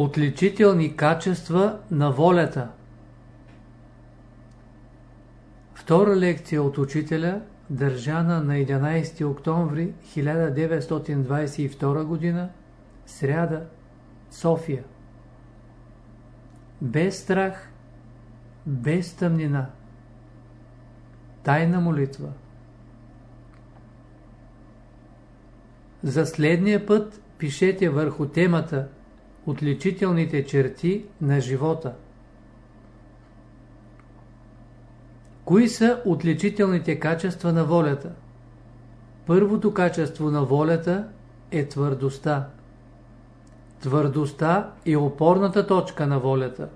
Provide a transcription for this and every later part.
Отличителни качества на волята Втора лекция от учителя, държана на 11 октомври 1922 г. Сряда, София. Без страх, без тъмнина. Тайна молитва. За следния път пишете върху темата Отличителните черти на живота. Кои са отличителните качества на волята? Първото качество на волята е твърдостта. Твърдостта е опорната точка на волята.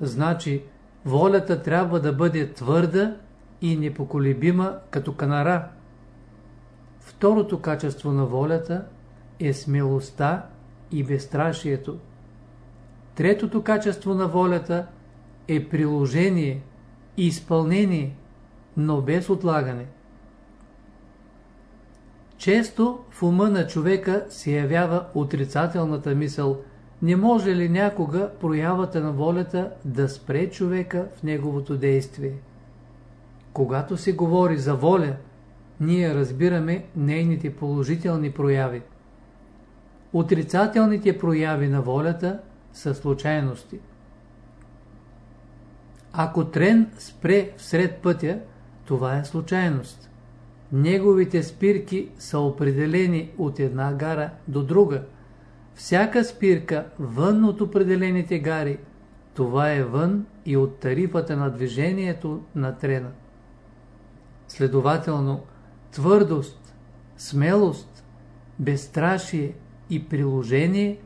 Значи, волята трябва да бъде твърда и непоколебима като канара. Второто качество на волята е смелостта и безстрашието. Третото качество на волята е приложение изпълнение, но без отлагане. Често в ума на човека се явява отрицателната мисъл, не може ли някога проявата на волята да спре човека в неговото действие. Когато се говори за воля, ние разбираме нейните положителни прояви. Отрицателните прояви на волята са случайности. Ако трен спре всред пътя, това е случайност. Неговите спирки са определени от една гара до друга. Всяка спирка вън от определените гари, това е вън и от тарифата на движението на трена. Следователно, твърдост, смелост, безстрашие и приложение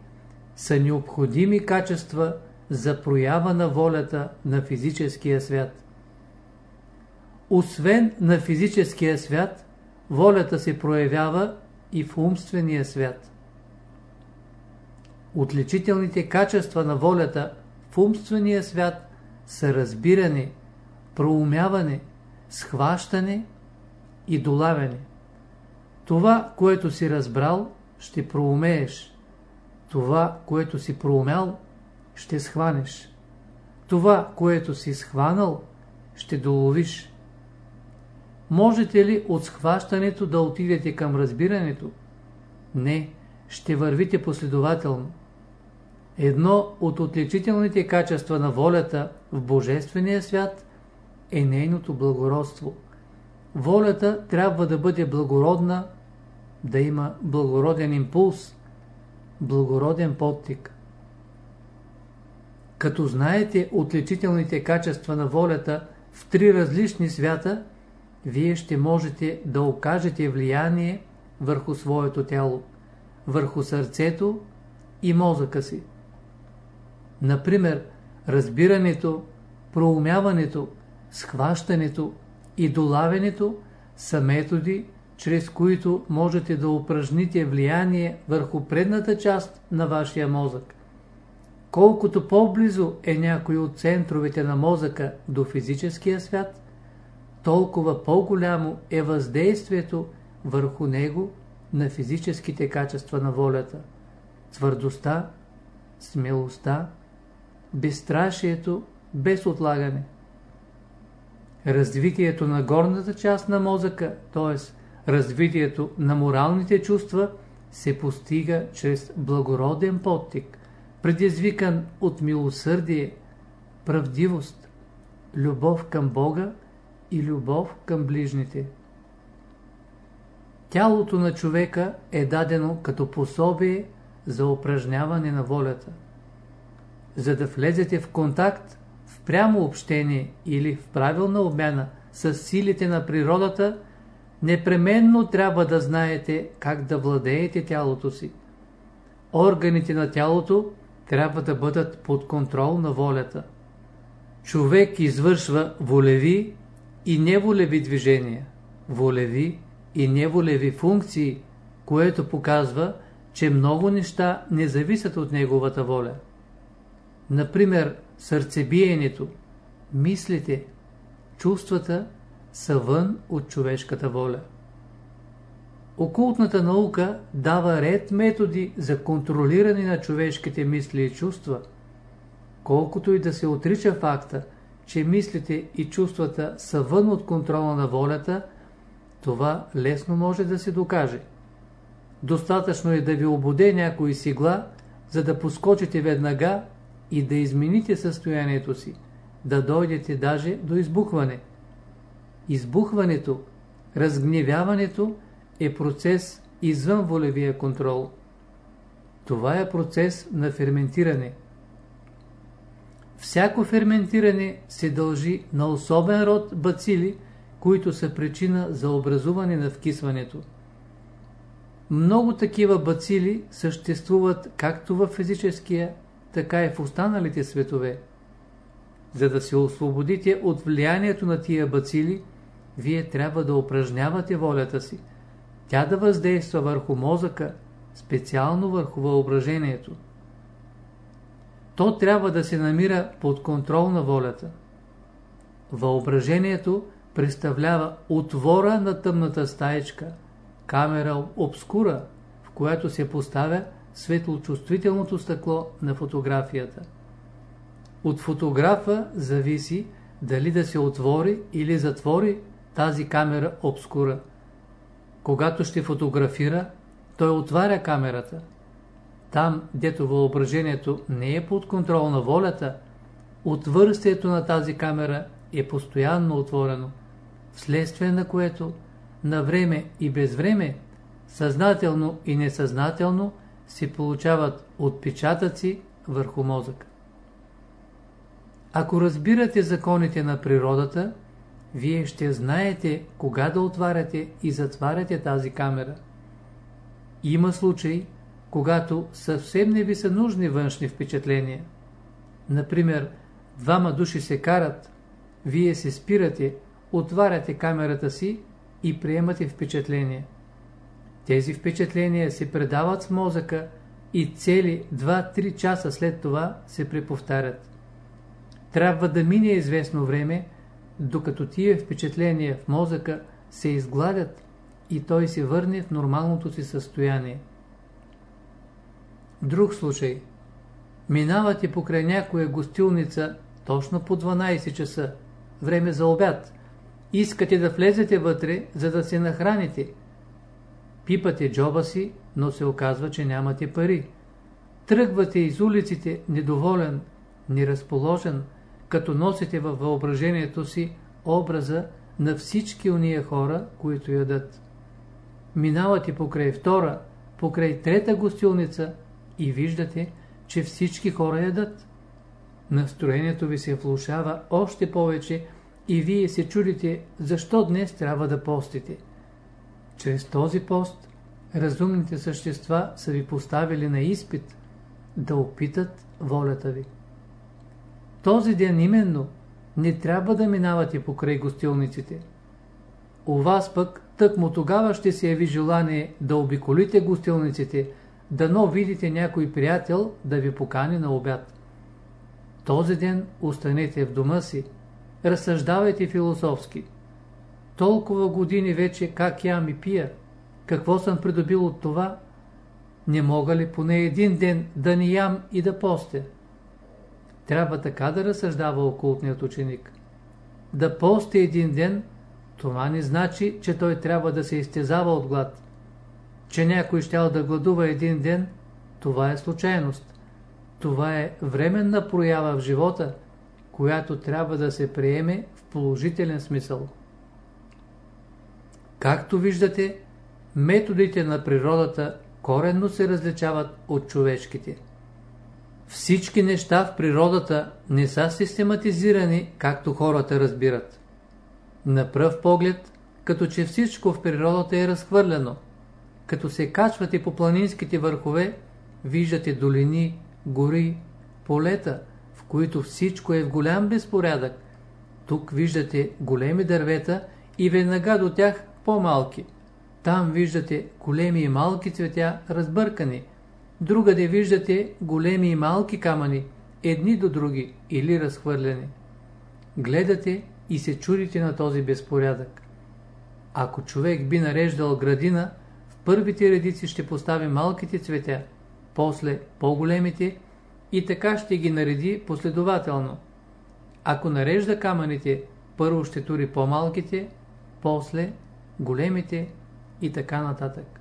са необходими качества за проява на волята на физическия свят. Освен на физическия свят, волята се проявява и в умствения свят. Отличителните качества на волята в умствения свят са разбиране, проумяване, схващане и долавяне. Това, което си разбрал, ще проумееш. Това, което си проумял, ще схванеш. Това, което си схванал, ще доловиш. Можете ли от схващането да отидете към разбирането? Не, ще вървите последователно. Едно от отличителните качества на волята в Божествения свят е нейното благородство. Волята трябва да бъде благородна, да има благороден импулс, благороден подтик. Като знаете отличителните качества на волята в три различни свята, вие ще можете да окажете влияние върху своето тяло, върху сърцето и мозъка си. Например, разбирането, проумяването, схващането и долавянето са методи, чрез които можете да упражните влияние върху предната част на вашия мозък. Колкото по-близо е някой от центровете на мозъка до физическия свят, толкова по-голямо е въздействието върху него на физическите качества на волята, твърдостта, смелостта, безстрашието без отлагане. Развитието на горната част на мозъка, т.е. развитието на моралните чувства, се постига чрез благороден подтик, предизвикан от милосърдие, правдивост, любов към Бога и любов към ближните. Тялото на човека е дадено като пособие за упражняване на волята. За да влезете в контакт, в прямо общение или в правилна обмяна с силите на природата, непременно трябва да знаете как да владеете тялото си. Органите на тялото трябва да бъдат под контрол на волята. Човек извършва волеви и неволеви движения, волеви и неволеви функции, което показва, че много неща не зависят от неговата воля. Например, сърцебиенето, мислите, чувствата са вън от човешката воля. Окултната наука дава ред методи за контролиране на човешките мисли и чувства. Колкото и да се отрича факта, че мислите и чувствата са вън от контрола на волята, това лесно може да се докаже. Достатъчно е да ви ободе някой сигла, за да поскочите веднага и да измените състоянието си, да дойдете даже до избухване. Избухването, разгневяването е процес извън волевия контрол. Това е процес на ферментиране. Всяко ферментиране се дължи на особен род бацили, които са причина за образуване на вкисването. Много такива бацили съществуват както в физическия, така и в останалите светове. За да се освободите от влиянието на тия бацили, вие трябва да упражнявате волята си. Тя да въздейства върху мозъка, специално върху въображението. То трябва да се намира под контрол на волята. Въображението представлява отвора на тъмната стаечка, камера обскура, в която се поставя светлочувствителното стъкло на фотографията. От фотографа зависи дали да се отвори или затвори тази камера обскура. Когато ще фотографира, той отваря камерата. Там, дето въображението не е под контрол на волята, отвърстието на тази камера е постоянно отворено, вследствие на което на време и без време, съзнателно и несъзнателно се получават отпечатъци върху мозъка. Ако разбирате законите на природата, вие ще знаете кога да отваряте и затваряте тази камера. Има случаи, когато съвсем не ви са нужни външни впечатления. Например, двама души се карат, вие се спирате, отваряте камерата си и приемате впечатления. Тези впечатления се предават в мозъка и цели 2-3 часа след това се преповтарят. Трябва да мине известно време, докато тия впечатления в мозъка се изгладят и той се върне в нормалното си състояние. Друг случай. Минавате покрай някоя гостилница точно по 12 часа, време за обяд. Искате да влезете вътре, за да се нахраните. Пипате джоба си, но се оказва, че нямате пари. Тръгвате из улиците недоволен, неразположен, като носите във въображението си образа на всички уния хора, които ядат. Минавате покрай втора, покрай трета гостилница и виждате, че всички хора ядат. Настроението ви се влушава още повече и вие се чудите, защо днес трябва да постите. Чрез този пост разумните същества са ви поставили на изпит да опитат волята ви. Този ден именно не трябва да минавате покрай гостилниците. У вас пък тъкмо тогава ще се яви желание да обиколите гостилниците, дано видите някой приятел да ви покани на обяд. Този ден останете в дома си, разсъждавайте философски. Толкова години вече как я ми пия, какво съм придобил от това, не мога ли поне един ден да ни ям и да постя? Трябва така да разсъждава окултният ученик. Да пости един ден, това не значи, че той трябва да се изтезава от глад. Че някой щял да гладува един ден, това е случайност. Това е временна проява в живота, която трябва да се приеме в положителен смисъл. Както виждате, методите на природата коренно се различават от човешките. Всички неща в природата не са систематизирани, както хората разбират. На пръв поглед, като че всичко в природата е разхвърлено. Като се качвате по планинските върхове, виждате долини, гори, полета, в които всичко е в голям безпорядък. Тук виждате големи дървета и веднага до тях по-малки. Там виждате големи и малки цветя разбъркани – Другаде виждате големи и малки камъни, едни до други или разхвърлени. Гледате и се чудите на този безпорядък. Ако човек би нареждал градина, в първите редици ще постави малките цветя, после по-големите и така ще ги нареди последователно. Ако нарежда камъните, първо ще тури по-малките, после големите и така нататък.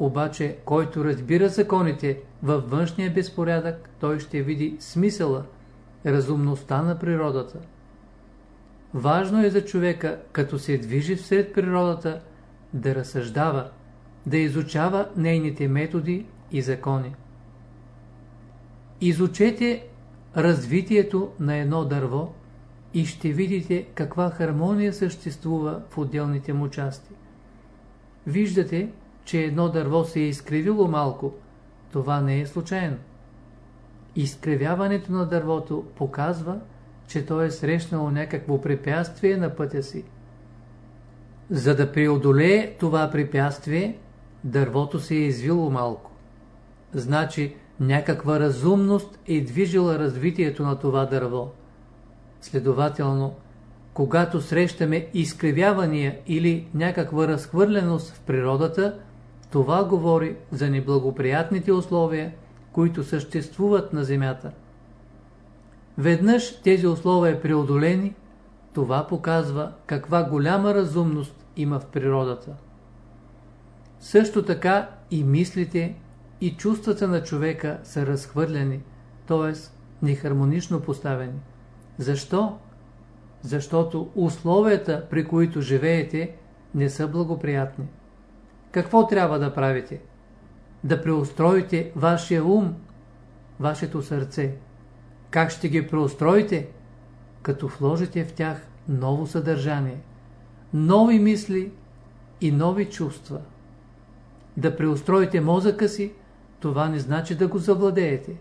Обаче, който разбира законите във външния безпорядък, той ще види смисъла, разумността на природата. Важно е за човека, като се движи всред природата, да разсъждава, да изучава нейните методи и закони. Изучете развитието на едно дърво и ще видите каква хармония съществува в отделните му части. Виждате, че едно дърво се е изкривило малко. Това не е случайно. Изкривяването на дървото показва, че то е срещнало някакво препятствие на пътя си. За да преодолее това препятствие, дървото се е извило малко. Значи някаква разумност е движила развитието на това дърво. Следователно, когато срещаме изкривявания или някаква разхвърленост в природата, това говори за неблагоприятните условия, които съществуват на Земята. Веднъж тези условия преодолени, това показва каква голяма разумност има в природата. Също така и мислите и чувствата на човека са разхвърляни, т.е. нехармонично поставени. Защо? Защото условията, при които живеете, не са благоприятни. Какво трябва да правите? Да преустроите вашия ум, вашето сърце. Как ще ги преустроите? Като вложите в тях ново съдържание, нови мисли и нови чувства. Да преустроите мозъка си, това не значи да го завладеете.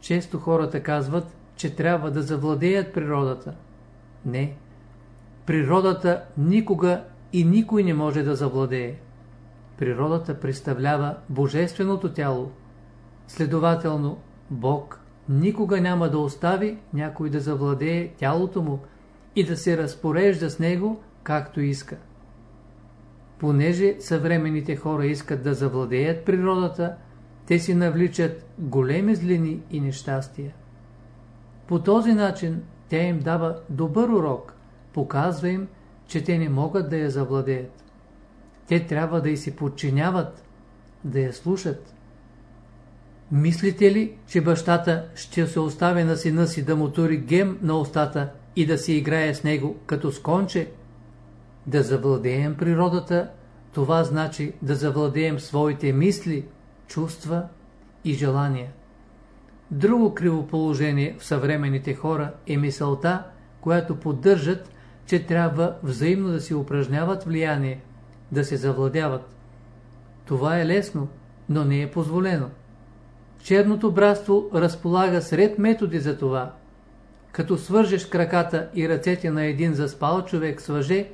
Често хората казват, че трябва да завладеят природата. Не. Природата никога и никой не може да завладее. Природата представлява божественото тяло. Следователно, Бог никога няма да остави някой да завладее тялото му и да се разпорежда с него както иска. Понеже съвременните хора искат да завладеят природата, те си навличат големи злини и нещастия. По този начин тя им дава добър урок, показва им, че те не могат да я завладеят. Те трябва да й се подчиняват, да я слушат. Мислите ли, че бащата ще се остави на сина си да му тури гем на устата и да си играе с него като с конче? Да завладеем природата, това значи да завладеем своите мисли, чувства и желания. Друго криво положение в съвременните хора е мисълта, която поддържат, че трябва взаимно да си упражняват влияние, да се завладяват. Това е лесно, но не е позволено. Черното братство разполага сред методи за това. Като свържеш краката и ръцете на един заспал човек с въже,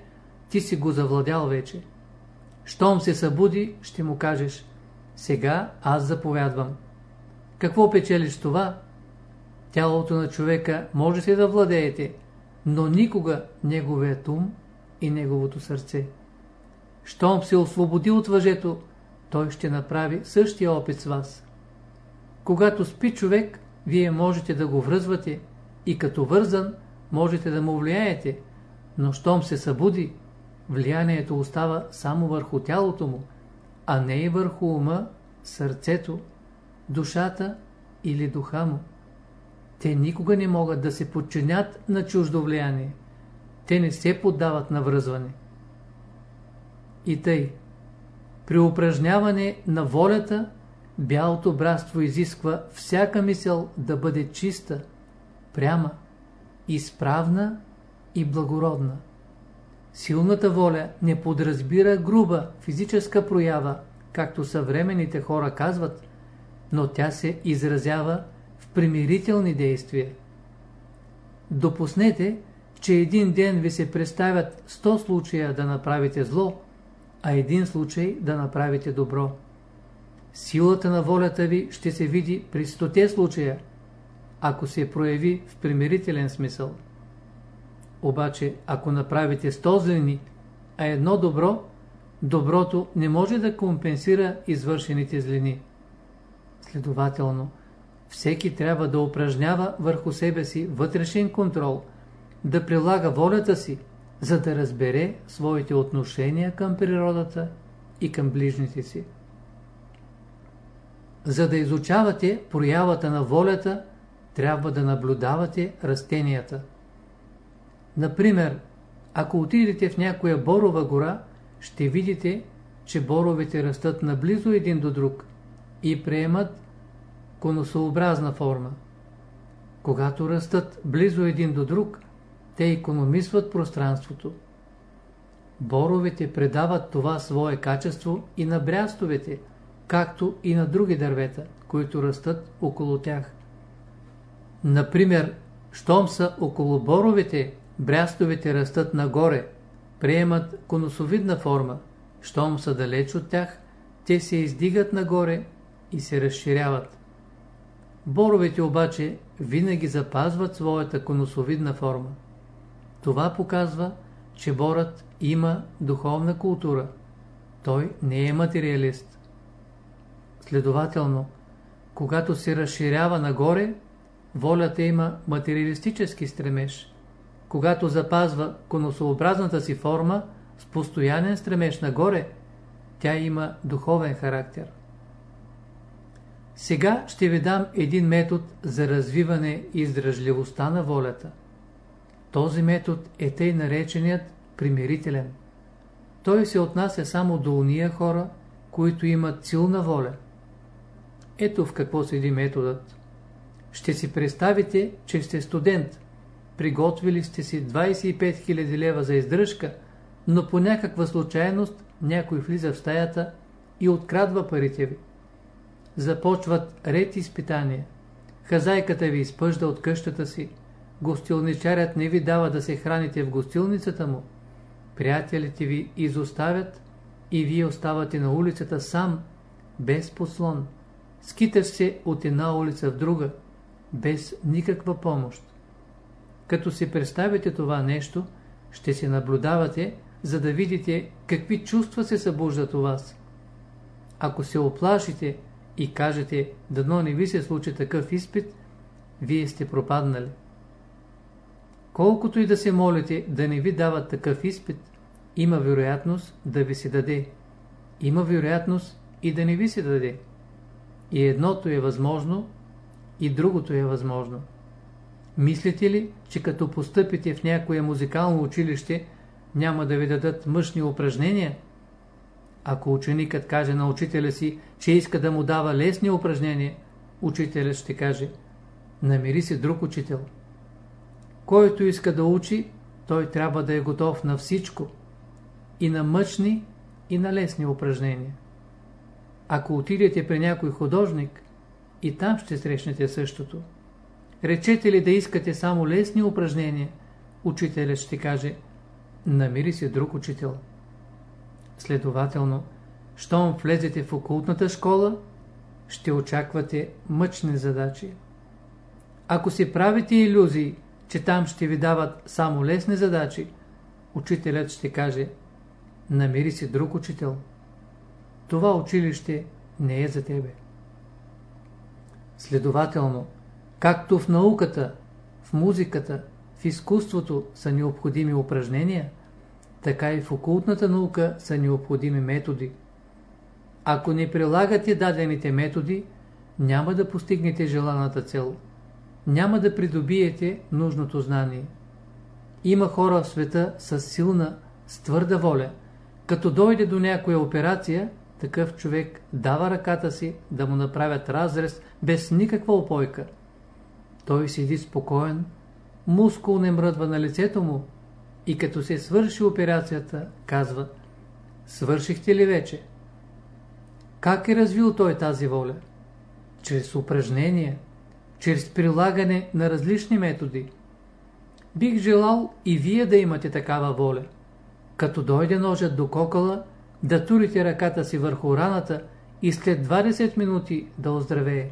ти си го завладял вече. Щом се събуди, ще му кажеш, сега аз заповядвам. Какво печелиш това? Тялото на човека можете да владеете, но никога неговият ум и неговото сърце. Щом се освободи от въжето, той ще направи същия опит с вас. Когато спи човек, вие можете да го връзвате и като вързан можете да му влияете, но щом се събуди, влиянието остава само върху тялото му, а не и върху ума, сърцето, душата или духа му. Те никога не могат да се подчинят на чуждо влияние. Те не се поддават на връзване. И тъй, при упражняване на волята, бялото братство изисква всяка мисъл да бъде чиста, пряма, изправна и благородна. Силната воля не подразбира груба физическа проява, както съвременните хора казват, но тя се изразява в примирителни действия. Допуснете, че един ден ви се представят 100 случая да направите зло, а един случай да направите добро. Силата на волята ви ще се види при стоте случая, ако се прояви в примирителен смисъл. Обаче, ако направите 100 злини, а едно добро, доброто не може да компенсира извършените злини. Следователно, всеки трябва да упражнява върху себе си вътрешен контрол, да прилага волята си, за да разбере своите отношения към природата и към ближните си. За да изучавате проявата на волята, трябва да наблюдавате растенията. Например, ако отидете в някоя борова гора, ще видите, че боровете растат наблизо един до друг и приемат конусообразна форма. Когато растат близо един до друг, те економисват пространството. Боровете предават това свое качество и на брястовете, както и на други дървета, които растат около тях. Например, щом са около боровете, брястовете растат нагоре, приемат конусовидна форма. Щом са далеч от тях, те се издигат нагоре и се разширяват. Боровете обаче винаги запазват своята конусовидна форма. Това показва, че борът има духовна култура. Той не е материалист. Следователно, когато се разширява нагоре, волята има материалистически стремеж. Когато запазва конусообразната си форма с постоянен стремеж нагоре, тя има духовен характер. Сега ще ви дам един метод за развиване и издръжливостта на волята. Този метод е тъй нареченият примирителен. Той се отнася само до уния хора, които имат силна воля. Ето в какво седи методът. Ще си представите, че сте студент. Приготвили сте си 25 000 лева за издръжка, но по някаква случайност някой влиза в стаята и открадва парите ви. Започват ред изпитания. Хазайката ви изпъжда от къщата си. Гостилничарят не ви дава да се храните в гостилницата му. Приятелите ви изоставят и вие оставате на улицата сам, без послон. Скиташ се от една улица в друга, без никаква помощ. Като си представите това нещо, ще се наблюдавате, за да видите какви чувства се събуждат у вас. Ако се оплашите и кажете, дано не ви се случи такъв изпит, вие сте пропаднали. Колкото и да се молите да не ви дават такъв изпит, има вероятност да ви се даде. Има вероятност и да не ви се даде. И едното е възможно, и другото е възможно. Мислите ли, че като постъпите в някое музикално училище, няма да ви дадат мъжни упражнения? Ако ученикът каже на учителя си, че иска да му дава лесни упражнения, учителят ще каже, намери си друг учител. Който иска да учи, той трябва да е готов на всичко. И на мъчни, и на лесни упражнения. Ако отидете при някой художник, и там ще срещнете същото. Речете ли да искате само лесни упражнения, учителят ще каже, намери си друг учител. Следователно, щом влезете в окултната школа, ще очаквате мъчни задачи. Ако си правите иллюзии, че там ще ви дават само лесни задачи, учителят ще каже, намери си друг учител. Това училище не е за тебе. Следователно, както в науката, в музиката, в изкуството са необходими упражнения, така и в окултната наука са необходими методи. Ако не прилагате дадените методи, няма да постигнете желаната цел. Няма да придобиете нужното знание. Има хора в света с силна, с твърда воля. Като дойде до някоя операция, такъв човек дава ръката си да му направят разрез без никаква опойка. Той седи спокоен, мускул не мръдва на лицето му и като се свърши операцията, казва Свършихте ли вече? Как е развил той тази воля? Чрез упражнения, чрез прилагане на различни методи. Бих желал и вие да имате такава воля. Като дойде ножът до кокала, да турите ръката си върху раната и след 20 минути да оздравее.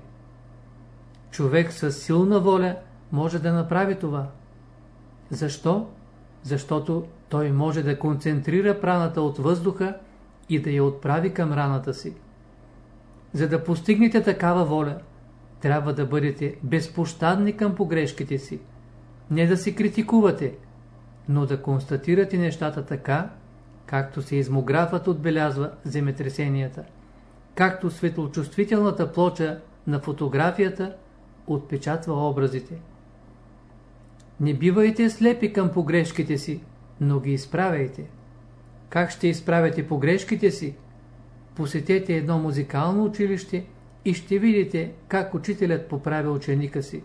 Човек с силна воля може да направи това. Защо? Защото той може да концентрира праната от въздуха и да я отправи към раната си. За да постигнете такава воля, трябва да бъдете безпощадни към погрешките си. Не да се критикувате, но да констатирате нещата така, както измографът отбелязва земетресенията, както светлочувствителната плоча на фотографията отпечатва образите. Не бивайте слепи към погрешките си, но ги изправяйте. Как ще изправяте погрешките си? Посетете едно музикално училище и ще видите как учителят поправя ученика си.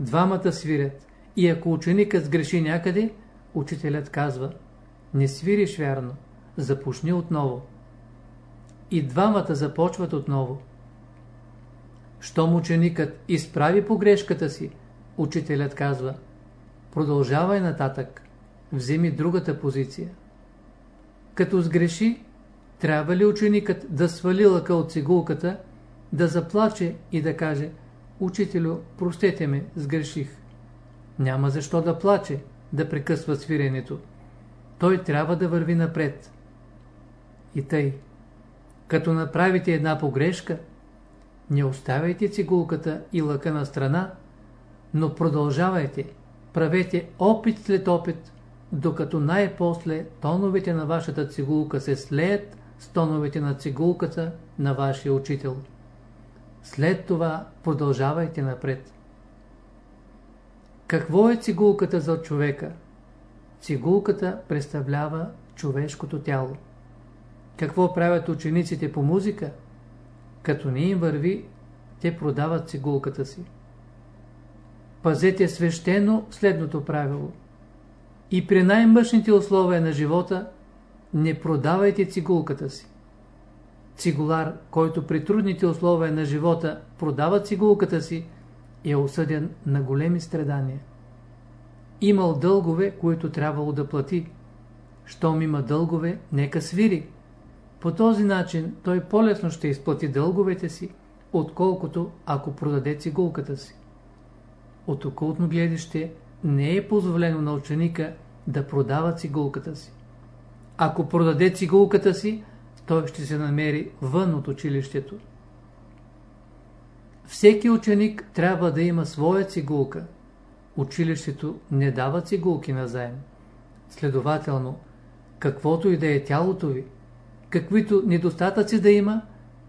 Двамата свирят и ако ученикът сгреши някъде, учителят казва Не свириш вярно, започни отново. И двамата започват отново. Щом ученикът изправи погрешката си, учителят казва Продължавай нататък, вземи другата позиция. Като сгреши, трябва ли ученикът да свали лъка от цигулката, да заплаче и да каже Учителю, простете ме, сгреших. Няма защо да плаче, да прекъсва свиренето. Той трябва да върви напред. И тъй, като направите една погрешка, не оставяйте цигулката и лъка на страна, но продължавайте, правете опит след опит, докато най-после тоновете на вашата цигулка се слеят с тоновете на цигулката на вашия учител. След това продължавайте напред. Какво е цигулката за човека? Цигулката представлява човешкото тяло. Какво правят учениците по музика? Като не им върви, те продават цигулката си. Пазете свещено следното правило. И при най-мъчните условия на живота не продавайте цигулката си. Цигулар, който при трудните условия на живота продава цигулката си, е осъден на големи страдания. Имал дългове, които трябвало да плати. Щом има дългове, нека свири. По този начин той по-лесно ще изплати дълговете си, отколкото ако продаде цигулката си. От окултно гледаще не е позволено на ученика да продава цигулката си. Ако продаде цигулката си, той ще се намери вън от училището. Всеки ученик трябва да има своя цигулка. Училището не дава цигулки на заем. Следователно, каквото и да е тялото ви, каквито недостатъци да има,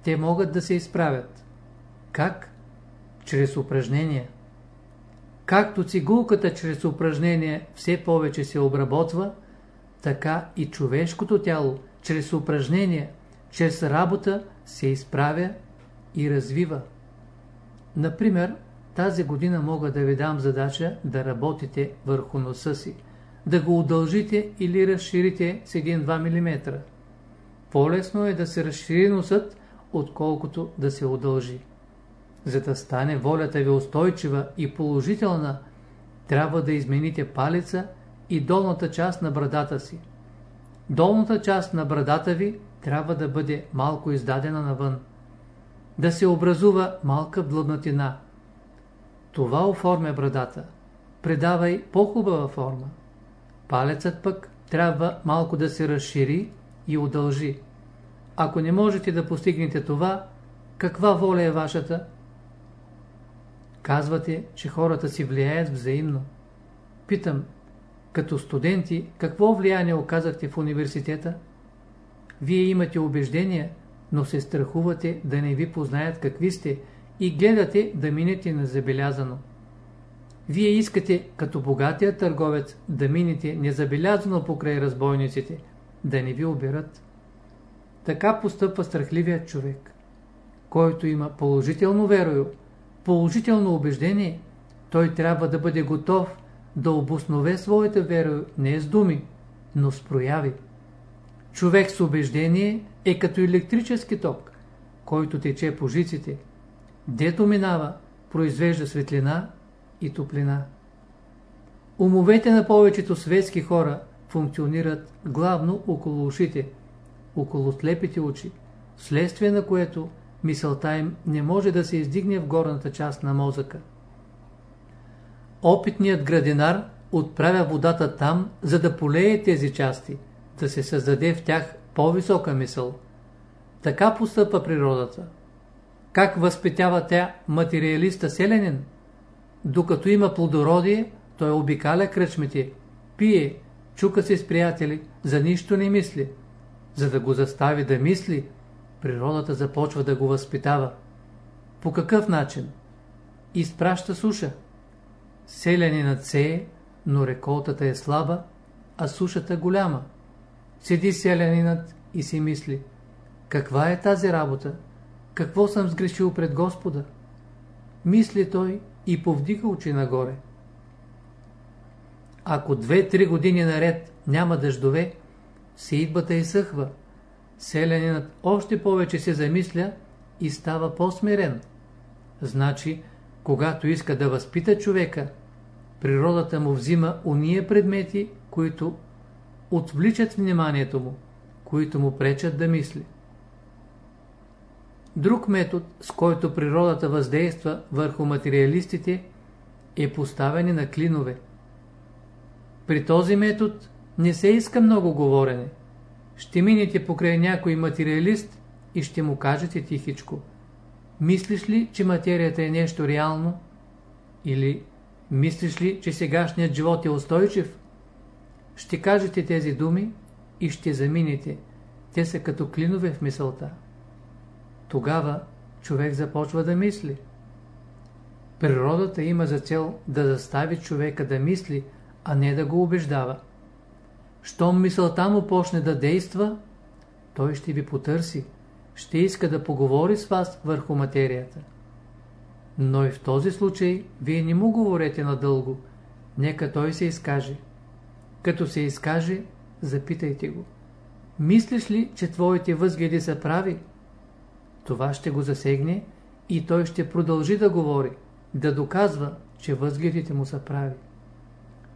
те могат да се изправят. Как? Чрез упражнения. Както цигулката чрез упражнения все повече се обработва, така и човешкото тяло чрез упражнения, чрез работа се изправя и развива. Например, тази година мога да ви дам задача да работите върху носа си, да го удължите или разширите с 1-2 мм. По-лесно е да се разшири носът, отколкото да се удължи. За да стане волята ви устойчива и положителна, трябва да измените палеца и долната част на брадата си. Долната част на брадата ви трябва да бъде малко издадена навън. Да се образува малка блъднатина. Това оформя брадата. Предавай по-хубава форма. Палецът пък трябва малко да се разшири и удължи. Ако не можете да постигнете това, каква воля е вашата? Казвате, че хората си влияят взаимно. Питам, като студенти, какво влияние оказахте в университета? Вие имате убеждения, но се страхувате да не ви познаят какви сте и гледате да минете незабелязано. Вие искате, като богатия търговец, да минете незабелязано покрай разбойниците, да не ви оберат. Така постъпва страхливият човек. Който има положително верою, положително убеждение, той трябва да бъде готов да обоснове своята вера не с думи, но с прояви. Човек с убеждение е като електрически ток, който тече по жиците. Дето минава, произвежда светлина и топлина. Умовете на повечето светски хора функционират главно около ушите, около слепите очи, вследствие на което мисълта им не може да се издигне в горната част на мозъка. Опитният градинар отправя водата там, за да полее тези части, да се създаде в тях по-висока мисъл. Така постъпва природата. Как възпитява тя материалиста селянин? Докато има плодородие, той обикаля кръчмите, пие, чука се с приятели, за нищо не мисли. За да го застави да мисли, природата започва да го възпитава. По какъв начин? Изпраща суша. Селянинът сее, но реколтата е слаба, а сушата голяма. Седи селянинът и си мисли, каква е тази работа? Какво съм сгрешил пред Господа? Мисли той и повдига очи нагоре. Ако две-три години наред няма дъждове, идбата изсъхва. Селянинът още повече се замисля и става по-смирен. Значи, когато иска да възпита човека, природата му взима уния предмети, които отвличат вниманието му, които му пречат да мисли. Друг метод, с който природата въздейства върху материалистите, е поставяне на клинове. При този метод не се иска много говорене. Ще минете покрай някой материалист и ще му кажете тихичко. Мислиш ли, че материята е нещо реално? Или мислиш ли, че сегашният живот е устойчив? Ще кажете тези думи и ще заминете. Те са като клинове в мисълта. Тогава човек започва да мисли. Природата има за цел да застави човека да мисли, а не да го убеждава. Щом мисълта му почне да действа, той ще ви потърси, ще иска да поговори с вас върху материята. Но и в този случай вие не му говорете надълго, нека той се изкаже. Като се изкаже, запитайте го. Мислиш ли, че твоите възгледи са прави? Това ще го засегне и той ще продължи да говори, да доказва, че възгледите му са прави.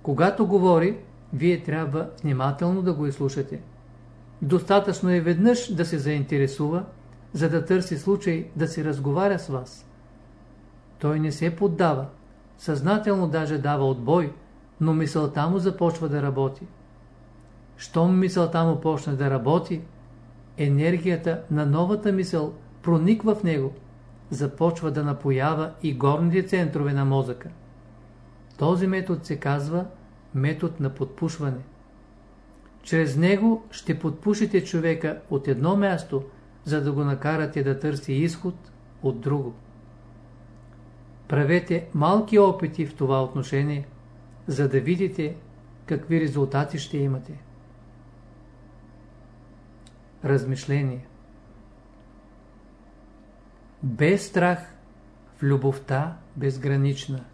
Когато говори, вие трябва внимателно да го изслушате. Достатъчно е веднъж да се заинтересува, за да търси случай да се разговаря с вас. Той не се поддава, съзнателно даже дава отбой, но мисълта му започва да работи. Щом мисълта му почне да работи, енергията на новата мисъл прониква в него, започва да напоява и горните центрове на мозъка. Този метод се казва метод на подпушване. Чрез него ще подпушите човека от едно място, за да го накарате да търси изход от друго. Правете малки опити в това отношение, за да видите какви резултати ще имате. Размишление Без страх в любовта безгранична